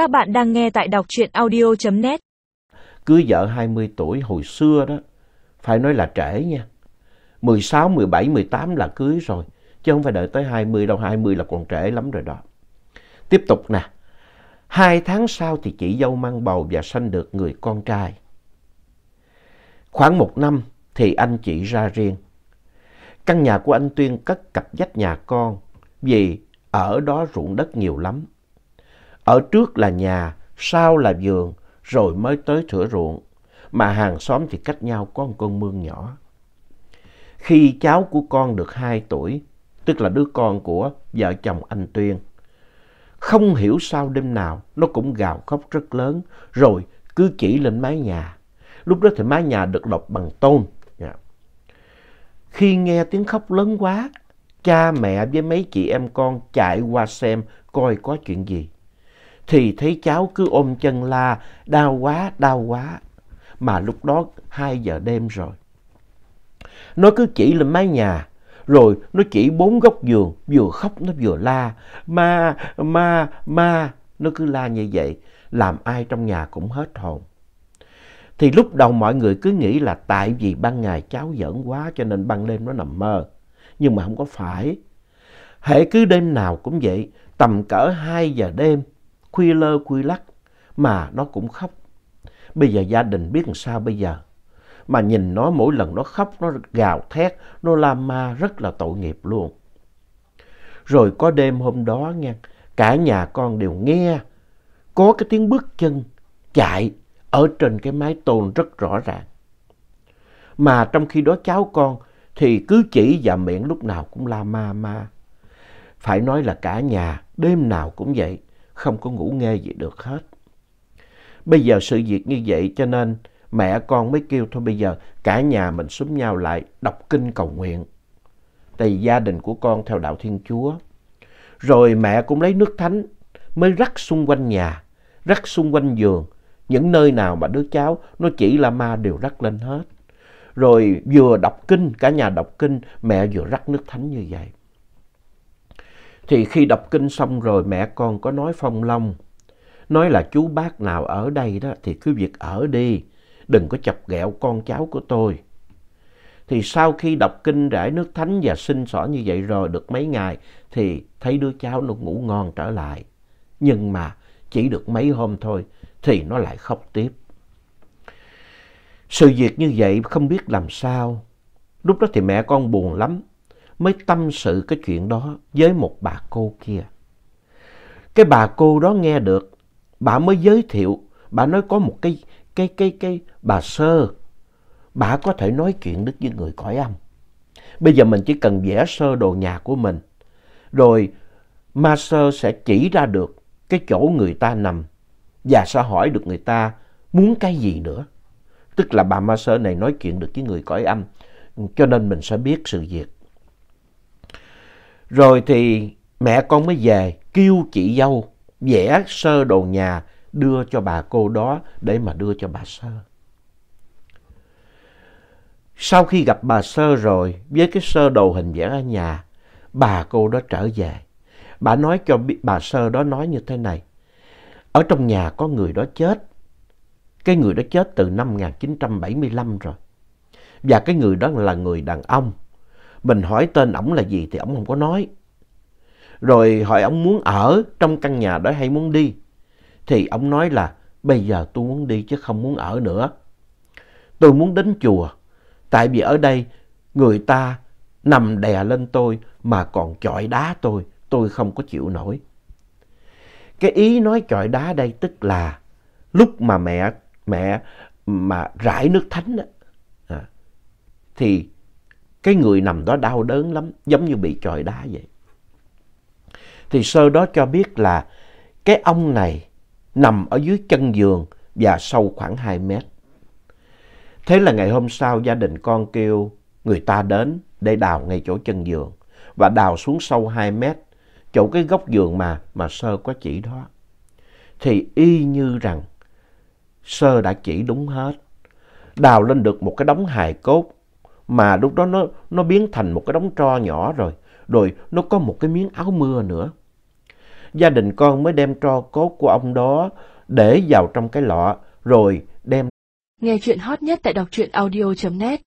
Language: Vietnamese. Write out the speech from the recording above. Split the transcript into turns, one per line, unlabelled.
Các bạn đang nghe tại đọc truyện audio.net.
Cưới vợ 20 tuổi hồi xưa đó, phải nói là trễ nha. 16, 17, 18 là cưới rồi, chứ không phải đợi tới 20 đâu, 20 là còn trễ lắm rồi đó. Tiếp tục nè, hai tháng sau thì chị dâu mang bầu và sanh được người con trai. Khoảng một năm thì anh chị ra riêng. Căn nhà của anh Tuyên cất cặp dách nhà con vì ở đó ruộng đất nhiều lắm. Ở trước là nhà, sau là vườn, rồi mới tới thửa ruộng, mà hàng xóm thì cách nhau có một con mương nhỏ. Khi cháu của con được 2 tuổi, tức là đứa con của vợ chồng anh Tuyên, không hiểu sao đêm nào nó cũng gào khóc rất lớn, rồi cứ chỉ lên mái nhà. Lúc đó thì mái nhà được lọc bằng tôn. Dạ. Khi nghe tiếng khóc lớn quá, cha mẹ với mấy chị em con chạy qua xem coi có chuyện gì. Thì thấy cháu cứ ôm chân la, đau quá, đau quá. Mà lúc đó 2 giờ đêm rồi. Nó cứ chỉ lên mái nhà, rồi nó chỉ bốn góc giường, vừa khóc nó vừa la. Ma, ma, ma, nó cứ la như vậy, làm ai trong nhà cũng hết hồn. Thì lúc đầu mọi người cứ nghĩ là tại vì ban ngày cháu giỡn quá cho nên ban đêm nó nằm mơ. Nhưng mà không có phải. Hễ cứ đêm nào cũng vậy, tầm cỡ 2 giờ đêm, khuya lơ khuya lắc, mà nó cũng khóc. Bây giờ gia đình biết làm sao bây giờ. Mà nhìn nó mỗi lần nó khóc, nó gào thét, nó la ma rất là tội nghiệp luôn. Rồi có đêm hôm đó nha, cả nhà con đều nghe có cái tiếng bước chân chạy ở trên cái mái tôn rất rõ ràng. Mà trong khi đó cháu con thì cứ chỉ và miệng lúc nào cũng la ma ma. Phải nói là cả nhà đêm nào cũng vậy, không có ngủ nghe gì được hết. Bây giờ sự việc như vậy cho nên mẹ con mới kêu thôi bây giờ cả nhà mình xúm nhau lại đọc kinh cầu nguyện. Tại vì gia đình của con theo đạo Thiên Chúa. Rồi mẹ cũng lấy nước thánh mới rắc xung quanh nhà, rắc xung quanh giường. Những nơi nào mà đứa cháu nó chỉ là ma đều rắc lên hết. Rồi vừa đọc kinh, cả nhà đọc kinh, mẹ vừa rắc nước thánh như vậy. Thì khi đọc kinh xong rồi mẹ con có nói phong long. Nói là chú bác nào ở đây đó thì cứ việc ở đi. Đừng có chọc ghẹo con cháu của tôi. Thì sau khi đọc kinh rải nước thánh và xin xỏ như vậy rồi được mấy ngày, thì thấy đứa cháu nó ngủ ngon trở lại. Nhưng mà chỉ được mấy hôm thôi thì nó lại khóc tiếp. Sự việc như vậy không biết làm sao. Lúc đó thì mẹ con buồn lắm mới tâm sự cái chuyện đó với một bà cô kia. Cái bà cô đó nghe được, bà mới giới thiệu, bà nói có một cái, cái, cái, cái bà sơ, bà có thể nói chuyện được với người cõi âm. Bây giờ mình chỉ cần vẽ sơ đồ nhà của mình, rồi ma sơ sẽ chỉ ra được cái chỗ người ta nằm và sẽ hỏi được người ta muốn cái gì nữa. Tức là bà ma sơ này nói chuyện được với người cõi âm, cho nên mình sẽ biết sự việc. Rồi thì mẹ con mới về kêu chị dâu vẽ sơ đồ nhà đưa cho bà cô đó để mà đưa cho bà Sơ. Sau khi gặp bà Sơ rồi với cái sơ đồ hình vẽ ở nhà, bà cô đó trở về. Bà nói cho bà Sơ đó nói như thế này. Ở trong nhà có người đó chết. Cái người đó chết từ năm 1975 rồi. Và cái người đó là người đàn ông. Mình hỏi tên ổng là gì thì ổng không có nói. Rồi hỏi ổng muốn ở trong căn nhà đó hay muốn đi. Thì ổng nói là bây giờ tôi muốn đi chứ không muốn ở nữa. Tôi muốn đến chùa. Tại vì ở đây người ta nằm đè lên tôi mà còn chọi đá tôi. Tôi không có chịu nổi. Cái ý nói chọi đá đây tức là lúc mà mẹ mẹ mà rải nước thánh đó, à, thì cái người nằm đó đau đớn lắm, giống như bị chọi đá vậy. Thì sơ đó cho biết là cái ông này nằm ở dưới chân giường và sâu khoảng 2 mét. Thế là ngày hôm sau gia đình con kêu người ta đến để đào ngay chỗ chân giường và đào xuống sâu 2 mét chỗ cái góc giường mà mà sơ có chỉ đó. Thì y như rằng sơ đã chỉ đúng hết. Đào lên được một cái đống hài cốt mà lúc đó nó, nó biến thành một cái đống tro nhỏ rồi. Rồi nó có một cái miếng áo mưa nữa. gia đình con mới đem tro cốt của ông đó để vào trong cái lọ rồi đem
Nghe chuyện hot nhất tại đọc truyện audio.net